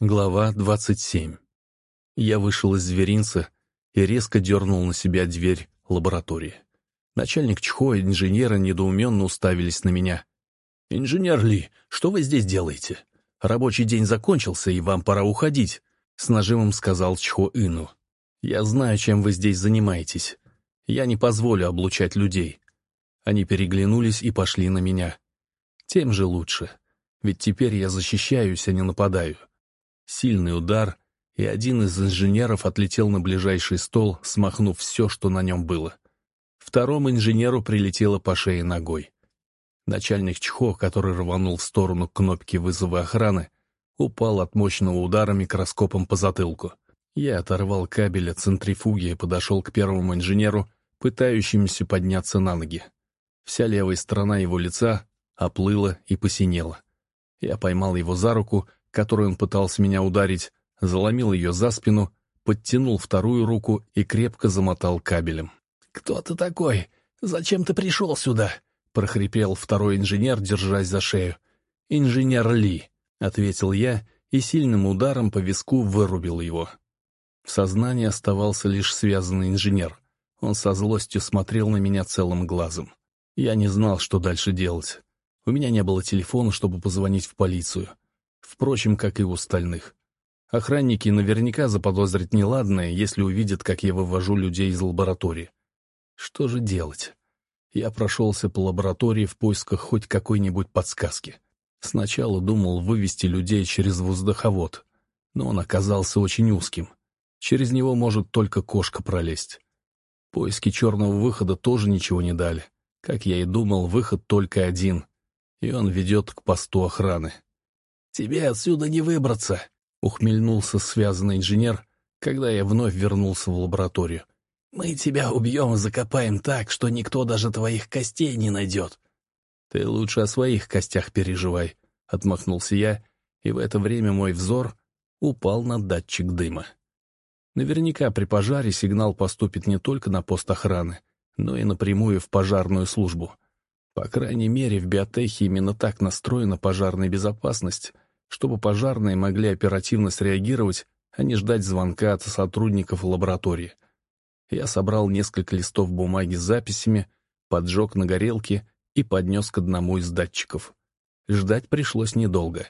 Глава 27. Я вышел из зверинца и резко дернул на себя дверь лаборатории. Начальник ЧХО и инженеры недоуменно уставились на меня. «Инженер Ли, что вы здесь делаете? Рабочий день закончился, и вам пора уходить», — с нажимом сказал ЧХО Ину. «Я знаю, чем вы здесь занимаетесь. Я не позволю облучать людей». Они переглянулись и пошли на меня. Тем же лучше, ведь теперь я защищаюсь, а не нападаю. Сильный удар, и один из инженеров отлетел на ближайший стол, смахнув все, что на нем было. Второму инженеру прилетело по шее ногой. Начальник ЧХО, который рванул в сторону кнопки вызова охраны, упал от мощного удара микроскопом по затылку. Я оторвал кабель от центрифуги и подошел к первому инженеру, пытающемуся подняться на ноги. Вся левая сторона его лица оплыла и посинела. Я поймал его за руку которой он пытался меня ударить, заломил ее за спину, подтянул вторую руку и крепко замотал кабелем. «Кто ты такой? Зачем ты пришел сюда?» — прохрипел второй инженер, держась за шею. «Инженер Ли», — ответил я и сильным ударом по виску вырубил его. В сознании оставался лишь связанный инженер. Он со злостью смотрел на меня целым глазом. Я не знал, что дальше делать. У меня не было телефона, чтобы позвонить в полицию впрочем, как и у остальных. Охранники наверняка заподозрят неладное, если увидят, как я вывожу людей из лаборатории. Что же делать? Я прошелся по лаборатории в поисках хоть какой-нибудь подсказки. Сначала думал вывести людей через воздуховод, но он оказался очень узким. Через него может только кошка пролезть. Поиски черного выхода тоже ничего не дали. Как я и думал, выход только один, и он ведет к посту охраны. «Тебе отсюда не выбраться», — ухмельнулся связанный инженер, когда я вновь вернулся в лабораторию. «Мы тебя убьем и закопаем так, что никто даже твоих костей не найдет». «Ты лучше о своих костях переживай», — отмахнулся я, и в это время мой взор упал на датчик дыма. Наверняка при пожаре сигнал поступит не только на пост охраны, но и напрямую в пожарную службу. По крайней мере, в биотехе именно так настроена пожарная безопасность — чтобы пожарные могли оперативно среагировать, а не ждать звонка от сотрудников лаборатории. Я собрал несколько листов бумаги с записями, поджег на горелке и поднес к одному из датчиков. Ждать пришлось недолго.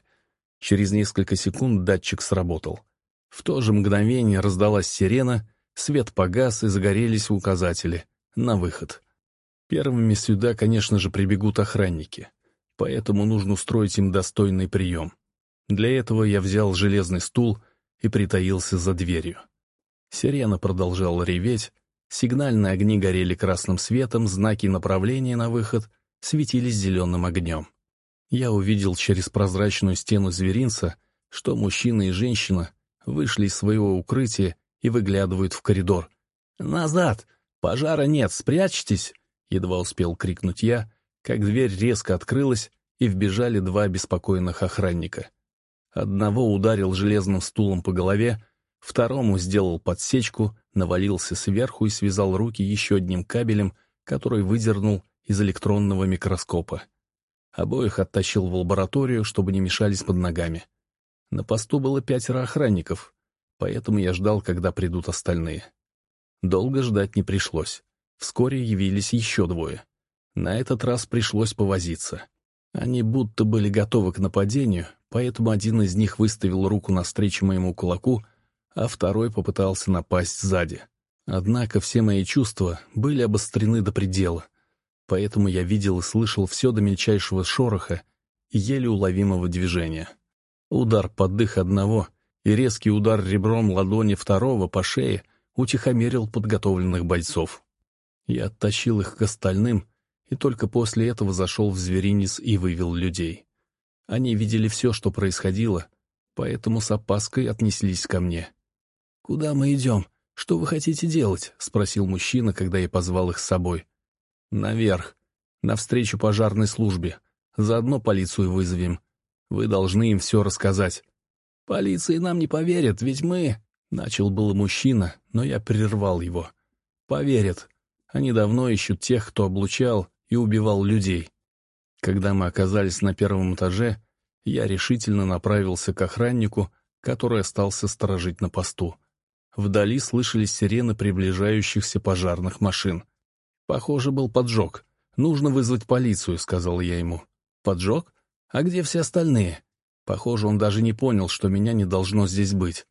Через несколько секунд датчик сработал. В то же мгновение раздалась сирена, свет погас и загорелись указатели. На выход. Первыми сюда, конечно же, прибегут охранники. Поэтому нужно устроить им достойный прием. Для этого я взял железный стул и притаился за дверью. Сирена продолжала реветь, сигнальные огни горели красным светом, знаки направления на выход светились зеленым огнем. Я увидел через прозрачную стену зверинца, что мужчина и женщина вышли из своего укрытия и выглядывают в коридор. «Назад! Пожара нет! Спрячьтесь!» Едва успел крикнуть я, как дверь резко открылась, и вбежали два обеспокоенных охранника. Одного ударил железным стулом по голове, второму сделал подсечку, навалился сверху и связал руки еще одним кабелем, который выдернул из электронного микроскопа. Обоих оттащил в лабораторию, чтобы не мешались под ногами. На посту было пятеро охранников, поэтому я ждал, когда придут остальные. Долго ждать не пришлось. Вскоре явились еще двое. На этот раз пришлось повозиться. Они будто были готовы к нападению, поэтому один из них выставил руку навстречу моему кулаку, а второй попытался напасть сзади. Однако все мои чувства были обострены до предела, поэтому я видел и слышал все до мельчайшего шороха и еле уловимого движения. Удар под дых одного и резкий удар ребром ладони второго по шее утихомирил подготовленных бойцов. Я оттащил их к остальным и только после этого зашел в зверинец и вывел людей. Они видели все, что происходило, поэтому с опаской отнеслись ко мне. «Куда мы идем? Что вы хотите делать?» — спросил мужчина, когда я позвал их с собой. «Наверх, навстречу пожарной службе. Заодно полицию вызовем. Вы должны им все рассказать». «Полиции нам не поверят, ведь мы...» — начал было мужчина, но я прервал его. «Поверят. Они давно ищут тех, кто облучал и убивал людей. Когда мы оказались на первом этаже, я решительно направился к охраннику, который остался сторожить на посту. Вдали слышались сирены приближающихся пожарных машин. Похоже, был поджог. «Нужно вызвать полицию», — сказал я ему. «Поджог? А где все остальные?» Похоже, он даже не понял, что меня не должно здесь быть.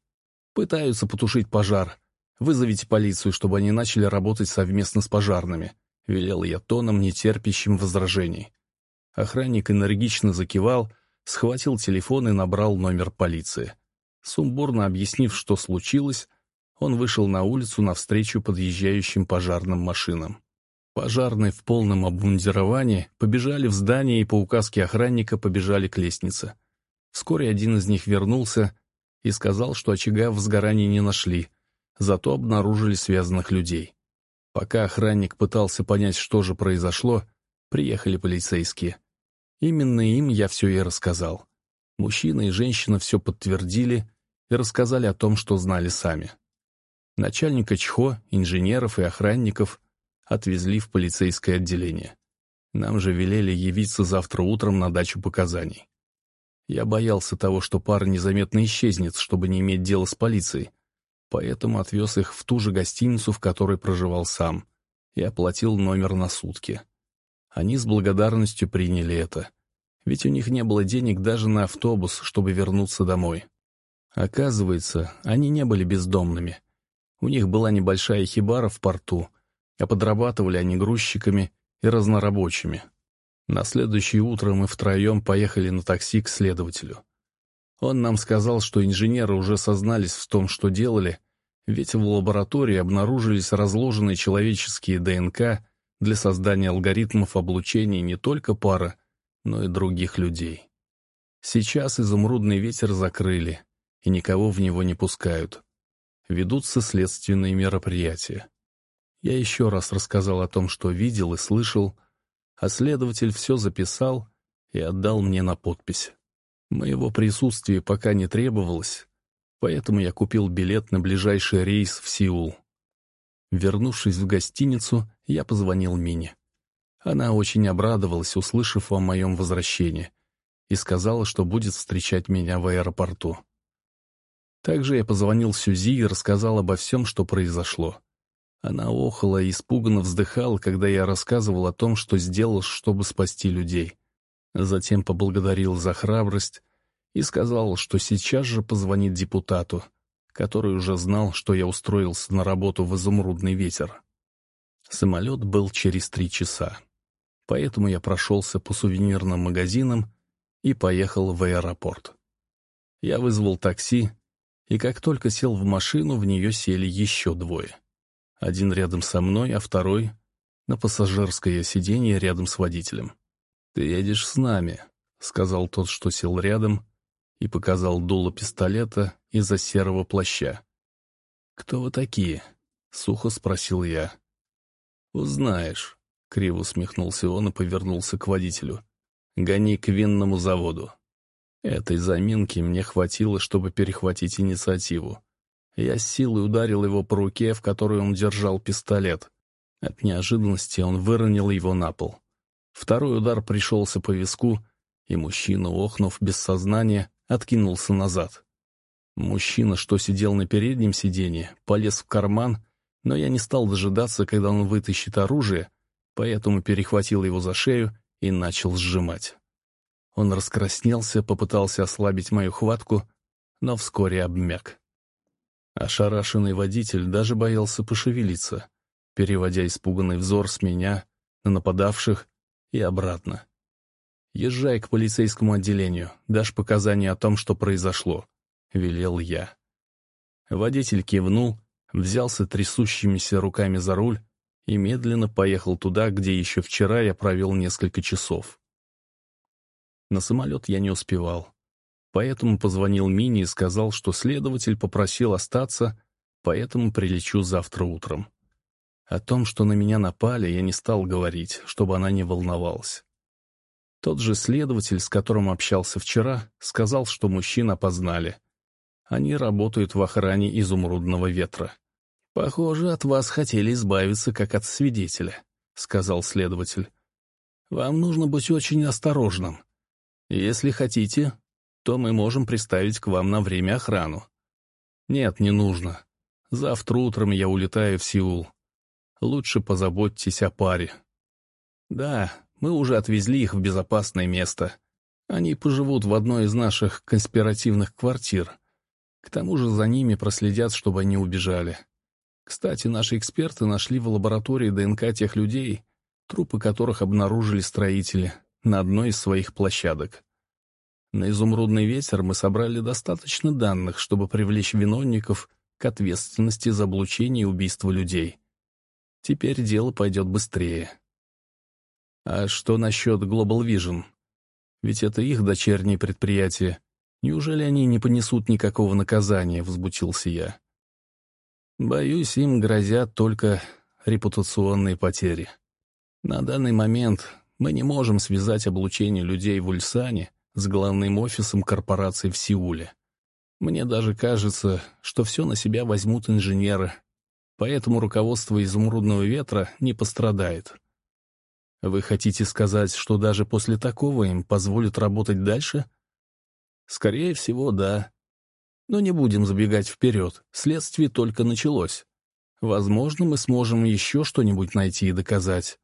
Пытаются потушить пожар. Вызовите полицию, чтобы они начали работать совместно с пожарными. Велел я тоном, нетерпящим возражений. Охранник энергично закивал, схватил телефон и набрал номер полиции. Сумбурно объяснив, что случилось, он вышел на улицу навстречу подъезжающим пожарным машинам. Пожарные в полном обмундировании побежали в здание и по указке охранника побежали к лестнице. Вскоре один из них вернулся и сказал, что очага в сгорании не нашли, зато обнаружили связанных людей. Пока охранник пытался понять, что же произошло, приехали полицейские. Именно им я все и рассказал. Мужчина и женщина все подтвердили и рассказали о том, что знали сами. Начальника ЧХО, инженеров и охранников отвезли в полицейское отделение. Нам же велели явиться завтра утром на дачу показаний. Я боялся того, что пара незаметно исчезнет, чтобы не иметь дела с полицией, поэтому отвез их в ту же гостиницу, в которой проживал сам, и оплатил номер на сутки. Они с благодарностью приняли это, ведь у них не было денег даже на автобус, чтобы вернуться домой. Оказывается, они не были бездомными. У них была небольшая хибара в порту, а подрабатывали они грузчиками и разнорабочими. На следующее утро мы втроем поехали на такси к следователю. Он нам сказал, что инженеры уже сознались в том, что делали, ведь в лаборатории обнаружились разложенные человеческие ДНК для создания алгоритмов облучения не только пара, но и других людей. Сейчас изумрудный ветер закрыли, и никого в него не пускают. Ведутся следственные мероприятия. Я еще раз рассказал о том, что видел и слышал, а следователь все записал и отдал мне на подпись. Моего присутствия пока не требовалось, поэтому я купил билет на ближайший рейс в Сеул. Вернувшись в гостиницу, я позвонил Мине. Она очень обрадовалась, услышав о моем возвращении, и сказала, что будет встречать меня в аэропорту. Также я позвонил Сюзи и рассказал обо всем, что произошло. Она охала и испуганно вздыхала, когда я рассказывал о том, что сделал, чтобы спасти людей. Затем поблагодарил за храбрость и сказал, что сейчас же позвонит депутату, который уже знал, что я устроился на работу в «Изумрудный ветер». Самолет был через три часа. Поэтому я прошелся по сувенирным магазинам и поехал в аэропорт. Я вызвал такси, и как только сел в машину, в нее сели еще двое. Один рядом со мной, а второй — на пассажирское сиденье рядом с водителем. «Ты едешь с нами», — сказал тот, что сел рядом, и показал дуло пистолета из-за серого плаща. «Кто вы такие?» — сухо спросил я. «Узнаешь», — криво усмехнулся он и повернулся к водителю. «Гони к винному заводу». Этой заминки мне хватило, чтобы перехватить инициативу. Я с силой ударил его по руке, в которой он держал пистолет. От неожиданности он выронил его на пол. Второй удар пришелся по виску, и мужчина, охнув без сознания, откинулся назад. Мужчина, что сидел на переднем сиденье, полез в карман, но я не стал дожидаться, когда он вытащит оружие, поэтому перехватил его за шею и начал сжимать. Он раскраснелся, попытался ослабить мою хватку, но вскоре обмяк. Ошарашенный водитель даже боялся пошевелиться, переводя испуганный взор с меня на нападавших и обратно. «Езжай к полицейскому отделению, дашь показания о том, что произошло», — велел я. Водитель кивнул, взялся трясущимися руками за руль и медленно поехал туда, где еще вчера я провел несколько часов. На самолет я не успевал. Поэтому позвонил Мине и сказал, что следователь попросил остаться, поэтому прилечу завтра утром. О том, что на меня напали, я не стал говорить, чтобы она не волновалась. Тот же следователь, с которым общался вчера, сказал, что мужчин опознали. Они работают в охране изумрудного ветра. «Похоже, от вас хотели избавиться, как от свидетеля», — сказал следователь. «Вам нужно быть очень осторожным. Если хотите, то мы можем приставить к вам на время охрану. Нет, не нужно. Завтра утром я улетаю в Сеул. Лучше позаботьтесь о паре. Да, мы уже отвезли их в безопасное место. Они поживут в одной из наших конспиративных квартир. К тому же за ними проследят, чтобы они убежали. Кстати, наши эксперты нашли в лаборатории ДНК тех людей, трупы которых обнаружили строители на одной из своих площадок. На «Изумрудный ветер» мы собрали достаточно данных, чтобы привлечь виновников к ответственности за облучение и убийство людей. Теперь дело пойдет быстрее. А что насчет Global Vision? Ведь это их дочернее предприятие. Неужели они не понесут никакого наказания, взбутился я. Боюсь, им грозят только репутационные потери. На данный момент мы не можем связать облучение людей в Ульсане с главным офисом корпорации в Сеуле. Мне даже кажется, что все на себя возьмут инженеры, поэтому руководство «Изумрудного ветра» не пострадает. Вы хотите сказать, что даже после такого им позволят работать дальше? Скорее всего, да. Но не будем забегать вперед, следствие только началось. Возможно, мы сможем еще что-нибудь найти и доказать.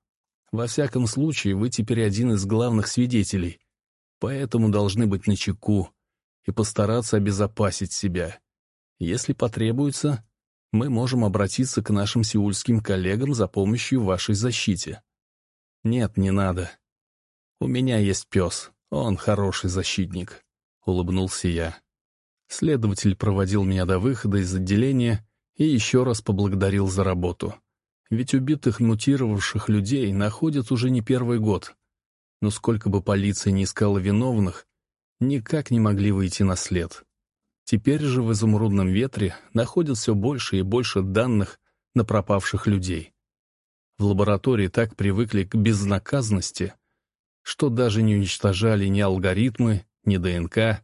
Во всяком случае, вы теперь один из главных свидетелей, поэтому должны быть начеку и постараться обезопасить себя. Если потребуется, мы можем обратиться к нашим сеульским коллегам за помощью в вашей защите. Нет, не надо. У меня есть пес, он хороший защитник, — улыбнулся я. Следователь проводил меня до выхода из отделения и еще раз поблагодарил за работу. Ведь убитых мутировавших людей находят уже не первый год. Но сколько бы полиция ни искала виновных, никак не могли выйти на след. Теперь же в изумрудном ветре находят все больше и больше данных на пропавших людей. В лаборатории так привыкли к безнаказанности, что даже не уничтожали ни алгоритмы, ни ДНК,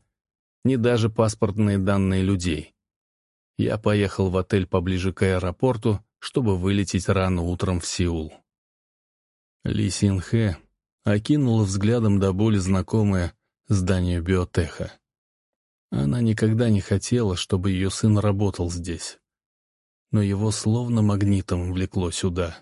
ни даже паспортные данные людей. Я поехал в отель поближе к аэропорту, чтобы вылететь рано утром в Сеул. Ли Синхэ окинула взглядом до боли знакомое здание биотеха. Она никогда не хотела, чтобы ее сын работал здесь. Но его словно магнитом влекло сюда.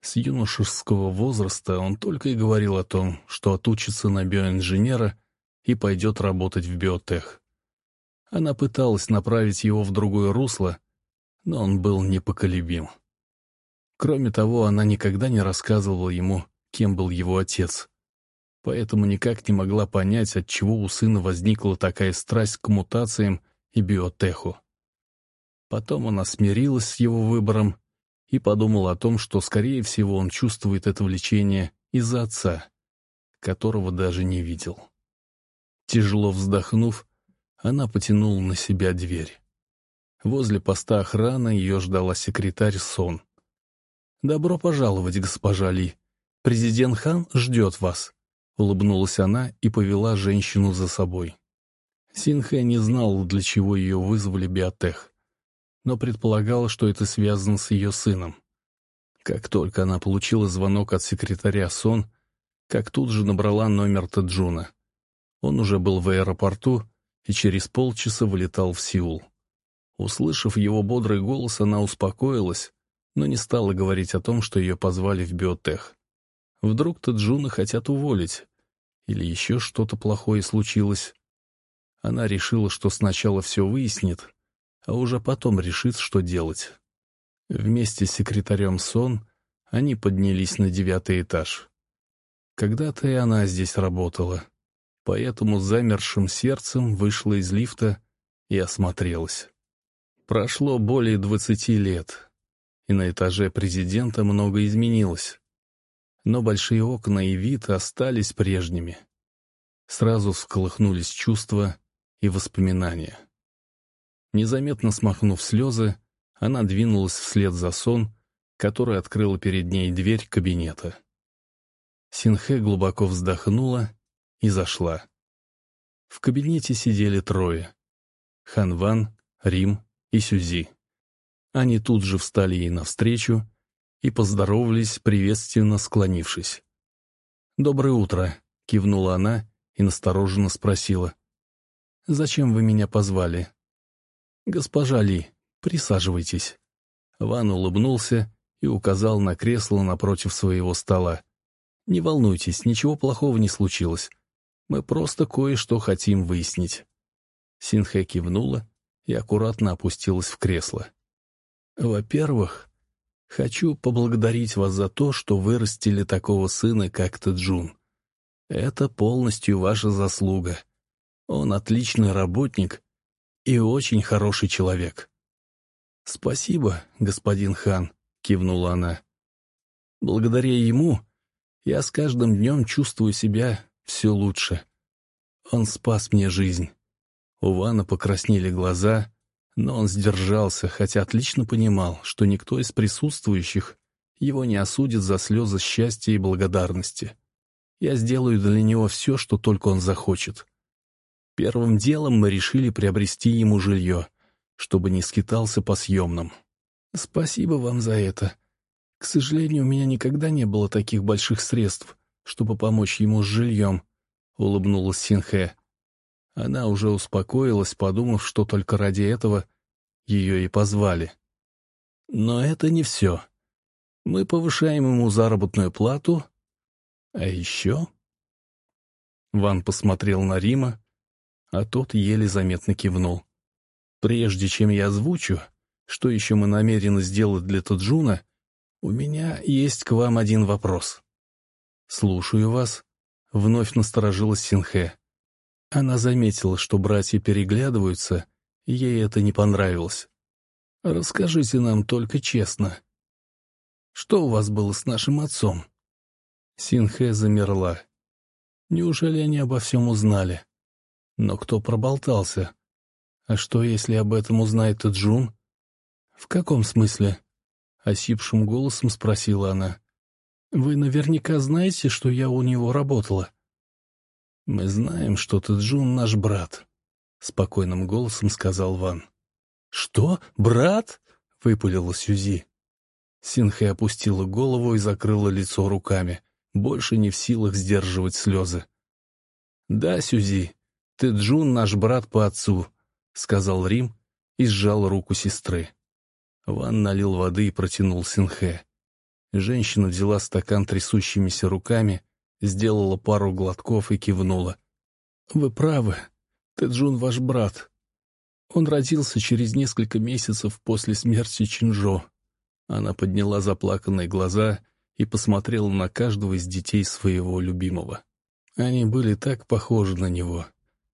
С юношеского возраста он только и говорил о том, что отучится на биоинженера и пойдет работать в биотех. Она пыталась направить его в другое русло, но он был непоколебим. Кроме того, она никогда не рассказывала ему, кем был его отец. Поэтому никак не могла понять, от чего у сына возникла такая страсть к мутациям и биотеху. Потом она смирилась с его выбором и подумала о том, что, скорее всего, он чувствует это влечение из-за отца, которого даже не видел. Тяжело вздохнув, она потянула на себя дверь. Возле поста охраны ее ждала секретарь Сон. «Добро пожаловать, госпожа Ли. Президент Хан ждет вас», — улыбнулась она и повела женщину за собой. Синхэ не знал, для чего ее вызвали биотех, но предполагал, что это связано с ее сыном. Как только она получила звонок от секретаря Сон, как тут же набрала номер Таджуна. Он уже был в аэропорту и через полчаса вылетал в Сеул. Услышав его бодрый голос, она успокоилась, но не стала говорить о том, что ее позвали в биотех. Вдруг Таджуна хотят уволить, или еще что-то плохое случилось. Она решила, что сначала все выяснит, а уже потом решит, что делать. Вместе с секретарем Сон они поднялись на девятый этаж. Когда-то и она здесь работала, поэтому замершим сердцем вышла из лифта и осмотрелась. Прошло более двадцати лет, и на этаже президента много изменилось. Но большие окна и вид остались прежними. Сразу всколыхнулись чувства и воспоминания. Незаметно смахнув слезы, она двинулась вслед за сон, который открыла перед ней дверь кабинета. Синхэ глубоко вздохнула и зашла. В кабинете сидели трое. Ханван, Рим и Сюзи. Они тут же встали ей навстречу и поздоровались, приветственно склонившись. «Доброе утро», — кивнула она и настороженно спросила. зачем вы меня позвали?» «Госпожа Ли, присаживайтесь». Ван улыбнулся и указал на кресло напротив своего стола. «Не волнуйтесь, ничего плохого не случилось. Мы просто кое-что хотим выяснить». Синхэ кивнула и аккуратно опустилась в кресло. «Во-первых, хочу поблагодарить вас за то, что вырастили такого сына, как Тэджун. Это полностью ваша заслуга. Он отличный работник и очень хороший человек». «Спасибо, господин хан», — кивнула она. «Благодаря ему я с каждым днем чувствую себя все лучше. Он спас мне жизнь». У Вана покраснели глаза, но он сдержался, хотя отлично понимал, что никто из присутствующих его не осудит за слезы счастья и благодарности. Я сделаю для него все, что только он захочет. Первым делом мы решили приобрести ему жилье, чтобы не скитался по съемным. Спасибо вам за это. К сожалению, у меня никогда не было таких больших средств, чтобы помочь ему с жильем, — улыбнулась Синхэ. Она уже успокоилась, подумав, что только ради этого ее и позвали. Но это не все. Мы повышаем ему заработную плату, а еще... Ван посмотрел на Рима, а тот еле заметно кивнул. «Прежде чем я озвучу, что еще мы намерены сделать для Таджуна, у меня есть к вам один вопрос». «Слушаю вас», — вновь насторожилась Синхэ. Она заметила, что братья переглядываются, и ей это не понравилось. «Расскажите нам только честно. Что у вас было с нашим отцом?» Синхэ замерла. Неужели они обо всем узнали? Но кто проболтался? А что, если об этом узнает Джун? В каком смысле? Осипшим голосом спросила она. Вы наверняка знаете, что я у него работала. «Мы знаем, что ты Джун наш брат», — спокойным голосом сказал Ван. «Что? Брат?» — выпалила Сюзи. Синхэ опустила голову и закрыла лицо руками, больше не в силах сдерживать слезы. «Да, Сюзи, ты Джун наш брат по отцу», — сказал Рим и сжал руку сестры. Ван налил воды и протянул Синхэ. Женщина взяла стакан трясущимися руками сделала пару глотков и кивнула. «Вы правы. Тэджун ваш брат. Он родился через несколько месяцев после смерти Чинжо». Она подняла заплаканные глаза и посмотрела на каждого из детей своего любимого. Они были так похожи на него.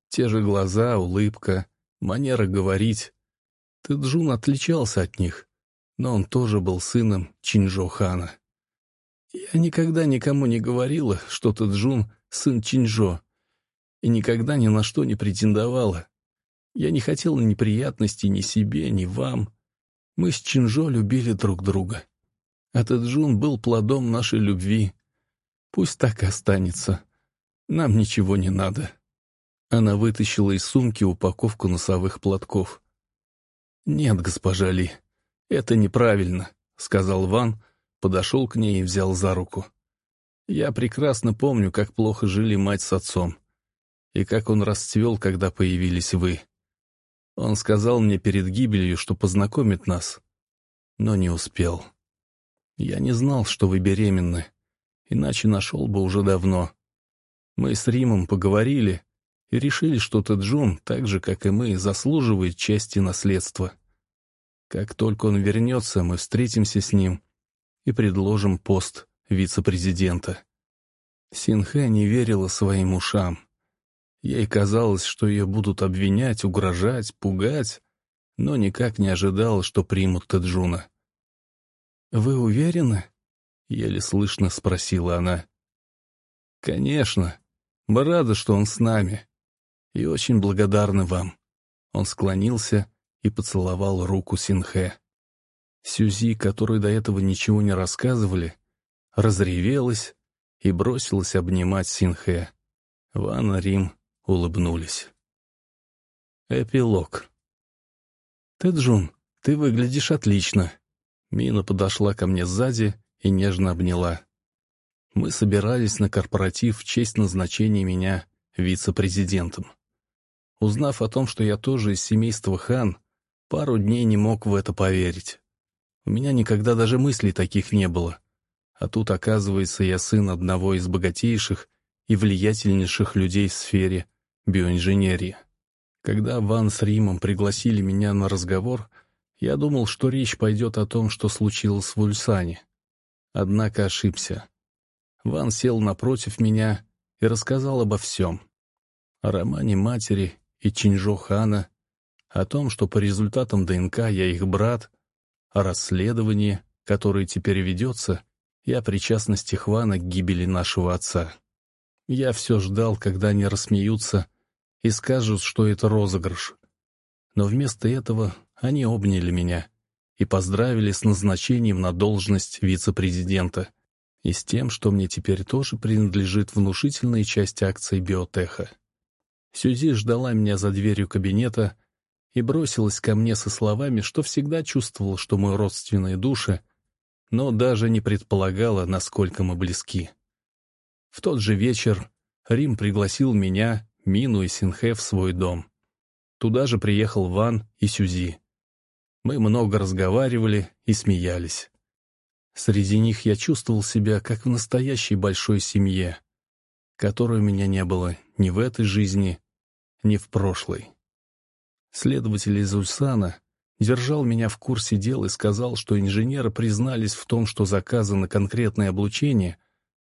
Те же глаза, улыбка, манера говорить. Тэджун отличался от них, но он тоже был сыном Чинжо хана. Я никогда никому не говорила, что ты Джун — сын Чинжо, и никогда ни на что не претендовала. Я не хотела неприятностей ни себе, ни вам. Мы с Чинжо любили друг друга. А Джун был плодом нашей любви. Пусть так и останется. Нам ничего не надо. Она вытащила из сумки упаковку носовых платков. «Нет, госпожа Ли, это неправильно», — сказал Ван, подошел к ней и взял за руку. Я прекрасно помню, как плохо жили мать с отцом, и как он расцвел, когда появились вы. Он сказал мне перед гибелью, что познакомит нас, но не успел. Я не знал, что вы беременны, иначе нашел бы уже давно. Мы с Римом поговорили и решили, что Джун, так же, как и мы, заслуживает части наследства. Как только он вернется, мы встретимся с ним и предложим пост вице-президента. Синхэ не верила своим ушам. Ей казалось, что ее будут обвинять, угрожать, пугать, но никак не ожидала, что примут Таджуна. «Вы уверены?» — еле слышно спросила она. «Конечно. Мы рады, что он с нами. И очень благодарны вам». Он склонился и поцеловал руку Синхэ. Сюзи, которой до этого ничего не рассказывали, разревелась и бросилась обнимать Синхэ. Ван Рим улыбнулись. Эпилог. «Тэджун, ты выглядишь отлично». Мина подошла ко мне сзади и нежно обняла. Мы собирались на корпоратив в честь назначения меня вице-президентом. Узнав о том, что я тоже из семейства хан, пару дней не мог в это поверить. У меня никогда даже мыслей таких не было. А тут, оказывается, я сын одного из богатейших и влиятельнейших людей в сфере биоинженерии. Когда Ван с Римом пригласили меня на разговор, я думал, что речь пойдет о том, что случилось в Ульсане. Однако ошибся. Ван сел напротив меня и рассказал обо всем. О романе матери и Чинжо Хана, о том, что по результатам ДНК я их брат, о расследовании, которое теперь ведется, и о причастности Хвана к гибели нашего отца. Я все ждал, когда они рассмеются и скажут, что это розыгрыш. Но вместо этого они обняли меня и поздравили с назначением на должность вице-президента и с тем, что мне теперь тоже принадлежит внушительная часть акций биотеха. Сюзи ждала меня за дверью кабинета и бросилась ко мне со словами, что всегда чувствовала, что мы родственные души, но даже не предполагала, насколько мы близки. В тот же вечер Рим пригласил меня, Мину и Синхэ в свой дом. Туда же приехал Ван и Сюзи. Мы много разговаривали и смеялись. Среди них я чувствовал себя как в настоящей большой семье, которой у меня не было ни в этой жизни, ни в прошлой. Следователь из Ульсана держал меня в курсе дел и сказал, что инженеры признались в том, что заказы на конкретное облучение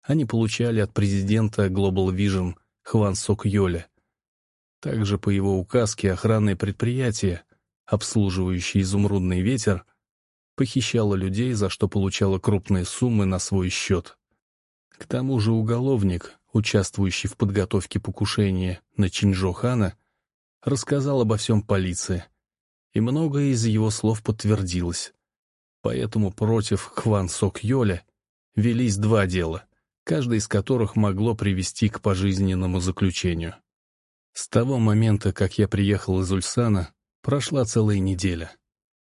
они получали от президента Global Vision Хван Сок Йоля. Также по его указке охранное предприятие, обслуживающее изумрудный ветер, похищало людей, за что получало крупные суммы на свой счет. К тому же уголовник, участвующий в подготовке покушения на Чинджо Хана, рассказал обо всем полиции, и многое из его слов подтвердилось. Поэтому против Хван Сок Йоля велись два дела, каждое из которых могло привести к пожизненному заключению. С того момента, как я приехал из Ульсана, прошла целая неделя.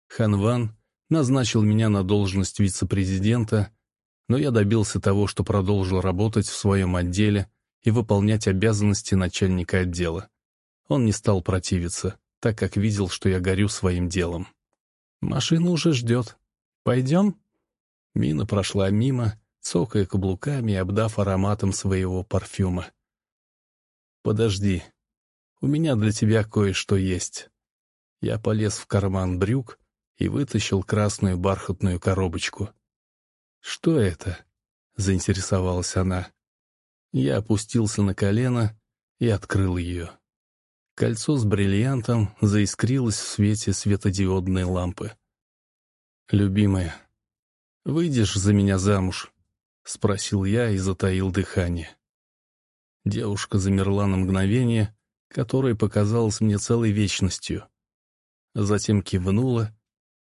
Хан Ван назначил меня на должность вице-президента, но я добился того, что продолжил работать в своем отделе и выполнять обязанности начальника отдела. Он не стал противиться, так как видел, что я горю своим делом. «Машина уже ждет. Пойдем?» Мина прошла мимо, цокая каблуками и обдав ароматом своего парфюма. «Подожди. У меня для тебя кое-что есть». Я полез в карман брюк и вытащил красную бархатную коробочку. «Что это?» — заинтересовалась она. Я опустился на колено и открыл ее. Кольцо с бриллиантом заискрилось в свете светодиодной лампы. «Любимая, выйдешь за меня замуж?» — спросил я и затаил дыхание. Девушка замерла на мгновение, которое показалось мне целой вечностью. Затем кивнула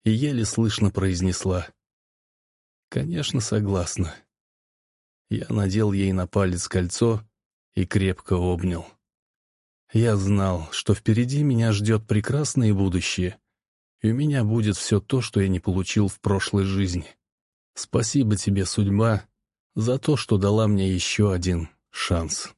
и еле слышно произнесла. «Конечно, согласна». Я надел ей на палец кольцо и крепко обнял. Я знал, что впереди меня ждет прекрасное будущее, и у меня будет все то, что я не получил в прошлой жизни. Спасибо тебе, судьба, за то, что дала мне еще один шанс.